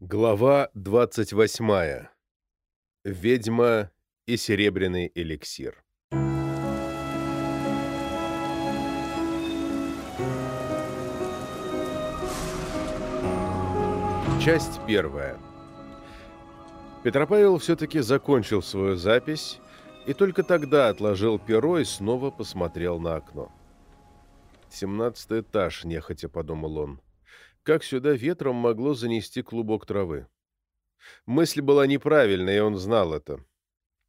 Глава 28. Ведьма и серебряный эликсир. Часть первая. Петропавел все-таки закончил свою запись и только тогда отложил перо и снова посмотрел на окно. «Семнадцатый этаж», — нехотя подумал он. Как сюда ветром могло занести клубок травы? Мысль была неправильной, и он знал это.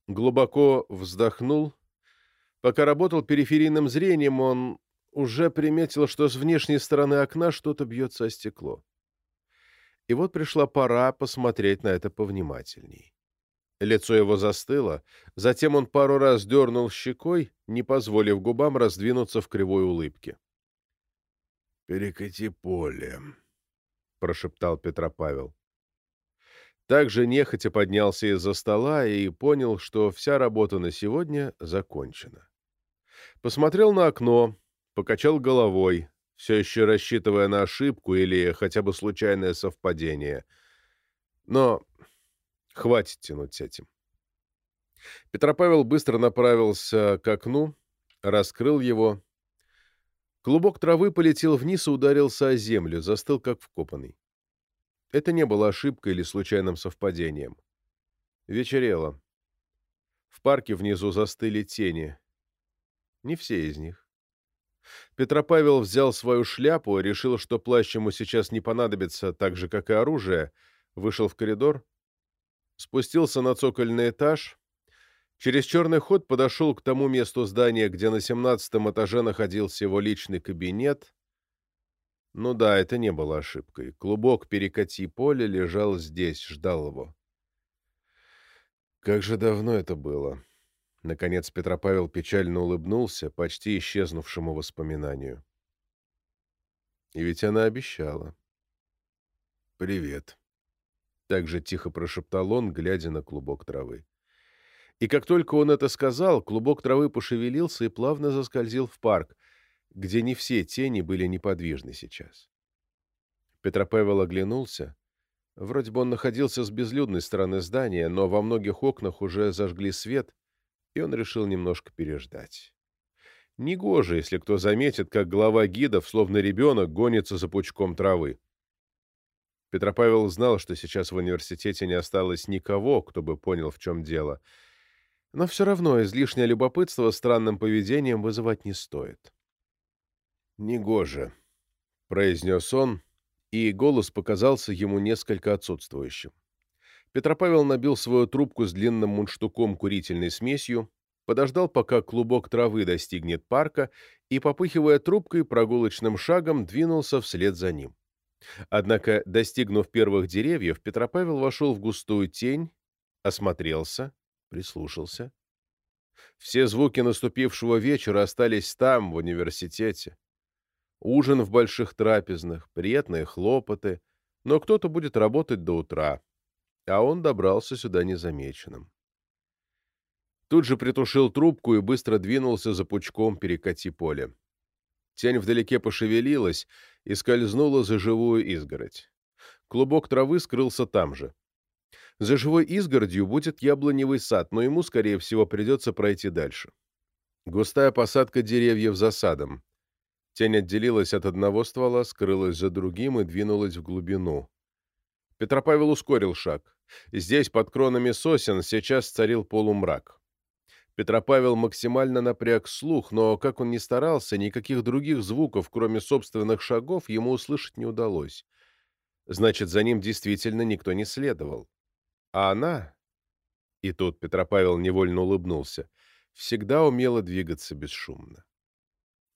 Глубоко вздохнул. Пока работал периферийным зрением, он уже приметил, что с внешней стороны окна что-то бьется о стекло. И вот пришла пора посмотреть на это повнимательней. Лицо его застыло, затем он пару раз дернул щекой, не позволив губам раздвинуться в кривой улыбке. «Перекати поле», — прошептал Петропавел. Также нехотя поднялся из-за стола и понял, что вся работа на сегодня закончена. Посмотрел на окно, покачал головой, все еще рассчитывая на ошибку или хотя бы случайное совпадение. Но хватит тянуть с этим. Петропавел быстро направился к окну, раскрыл его Клубок травы полетел вниз и ударился о землю, застыл как вкопанный. Это не было ошибкой или случайным совпадением. Вечерело. В парке внизу застыли тени. Не все из них. Петропавел взял свою шляпу, решил, что плащ ему сейчас не понадобится, так же, как и оружие, вышел в коридор, спустился на цокольный этаж, Через черный ход подошел к тому месту здания, где на семнадцатом этаже находился его личный кабинет. Ну да, это не было ошибкой. Клубок перекати поля лежал здесь, ждал его. Как же давно это было. Наконец Петропавел печально улыбнулся, почти исчезнувшему воспоминанию. И ведь она обещала. «Привет», — так же тихо прошептал он, глядя на клубок травы. И как только он это сказал, клубок травы пошевелился и плавно заскользил в парк, где не все тени были неподвижны сейчас. Петропавел оглянулся. Вроде бы он находился с безлюдной стороны здания, но во многих окнах уже зажгли свет, и он решил немножко переждать. Негоже, если кто заметит, как глава гидов, словно ребенок, гонится за пучком травы. Петропавел знал, что сейчас в университете не осталось никого, кто бы понял, в чем дело — но все равно излишнее любопытство странным поведением вызывать не стоит. «Негоже», — произнес он, и голос показался ему несколько отсутствующим. Петропавел набил свою трубку с длинным мундштуком курительной смесью, подождал, пока клубок травы достигнет парка, и, попыхивая трубкой, прогулочным шагом двинулся вслед за ним. Однако, достигнув первых деревьев, Петропавел вошел в густую тень, осмотрелся прислушался. Все звуки наступившего вечера остались там, в университете. Ужин в больших трапезных, приятные хлопоты, но кто-то будет работать до утра, а он добрался сюда незамеченным. Тут же притушил трубку и быстро двинулся за пучком перекати поле. Тень вдалеке пошевелилась и скользнула за живую изгородь. Клубок травы скрылся там же. За живой изгородью будет яблоневый сад, но ему, скорее всего, придется пройти дальше. Густая посадка деревьев за садом. Тень отделилась от одного ствола, скрылась за другим и двинулась в глубину. Петропавел ускорил шаг. Здесь, под кронами сосен, сейчас царил полумрак. Петропавел максимально напряг слух, но, как он ни старался, никаких других звуков, кроме собственных шагов, ему услышать не удалось. Значит, за ним действительно никто не следовал. А она, и тут Петропавел невольно улыбнулся, всегда умела двигаться бесшумно.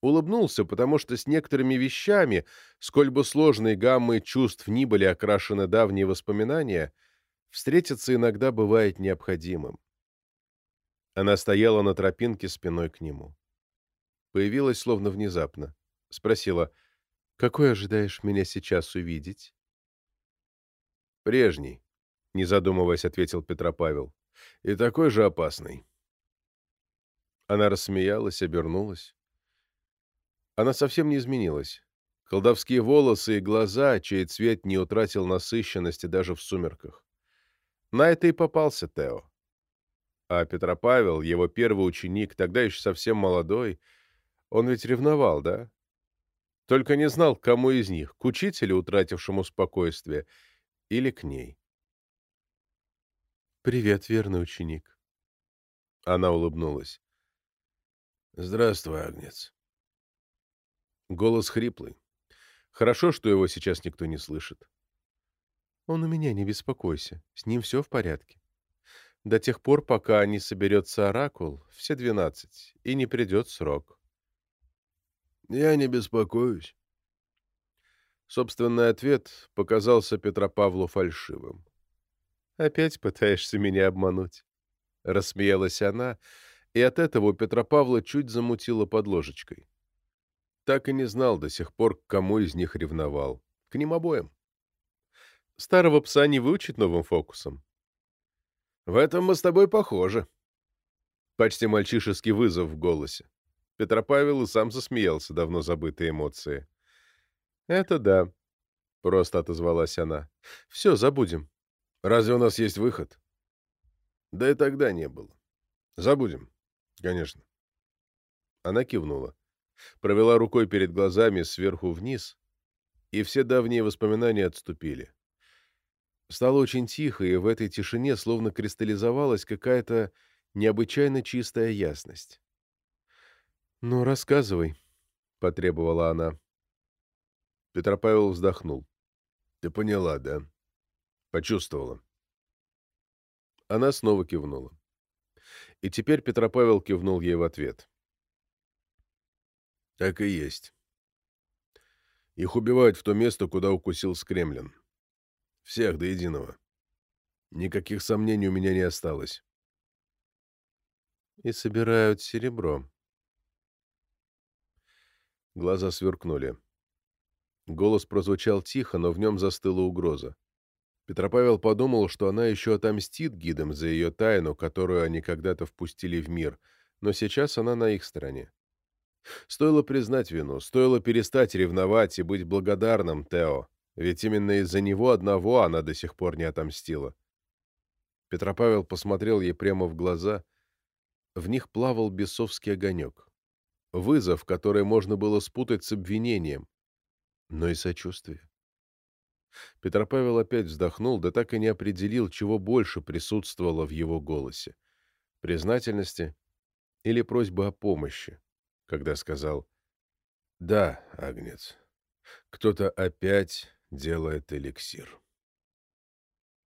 Улыбнулся, потому что с некоторыми вещами, сколь бы сложной гаммой чувств ни были окрашены давние воспоминания, встретиться иногда бывает необходимым. Она стояла на тропинке спиной к нему. Появилась словно внезапно. Спросила, «Какой ожидаешь меня сейчас увидеть?» «Прежний», не задумываясь, ответил Петропавел. И такой же опасный. Она рассмеялась, обернулась. Она совсем не изменилась. Колдовские волосы и глаза, чей цвет не утратил насыщенности даже в сумерках. На это и попался Тео. А Петропавел, его первый ученик, тогда еще совсем молодой, он ведь ревновал, да? Только не знал, кому из них, к учителю, утратившему спокойствие, или к ней. «Привет, верный ученик». Она улыбнулась. «Здравствуй, Агнец». Голос хриплый. Хорошо, что его сейчас никто не слышит. «Он у меня, не беспокойся. С ним все в порядке. До тех пор, пока не соберется оракул, все двенадцать, и не придет срок». «Я не беспокоюсь». Собственный ответ показался Петропавлу фальшивым. «Опять пытаешься меня обмануть?» Рассмеялась она, и от этого у Петропавла чуть замутило под ложечкой. Так и не знал до сих пор, к кому из них ревновал. К ним обоим. Старого пса не выучить новым фокусом. В этом мы с тобой похожи. Почти мальчишеский вызов в голосе. Петропавел и сам засмеялся, давно забытые эмоции. «Это да», — просто отозвалась она. «Все, забудем». «Разве у нас есть выход?» «Да и тогда не было. Забудем, конечно». Она кивнула провела рукой перед глазами сверху вниз, и все давние воспоминания отступили. Стало очень тихо, и в этой тишине словно кристаллизовалась какая-то необычайно чистая ясность. «Ну, рассказывай», — потребовала она. Петропавел вздохнул. «Ты поняла, да? Почувствовала?» Она снова кивнула. И теперь Петропавел кивнул ей в ответ. Так и есть. Их убивают в то место, куда укусил Скремлин. Всех до единого. Никаких сомнений у меня не осталось. И собирают серебро. Глаза сверкнули. Голос прозвучал тихо, но в нем застыла угроза. Петропавел подумал, что она еще отомстит гидам за ее тайну, которую они когда-то впустили в мир, но сейчас она на их стороне. Стоило признать вину, стоило перестать ревновать и быть благодарным Тео, ведь именно из-за него одного она до сих пор не отомстила. Петропавел посмотрел ей прямо в глаза. В них плавал бесовский огонек. Вызов, который можно было спутать с обвинением, но и сочувствие. Петропавел опять вздохнул, да так и не определил, чего больше присутствовало в его голосе — признательности или просьбы о помощи когда сказал «Да, Агнец, кто-то опять делает эликсир».